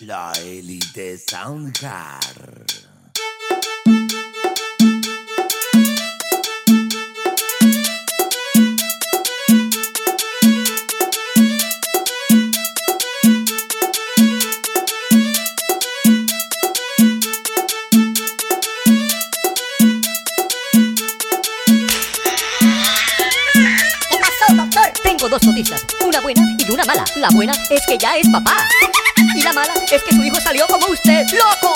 La élite Soundcar. Tengo dos noticias, una buena y una mala. La buena es que ya es papá. Y la mala es que su hijo salió como usted, loco.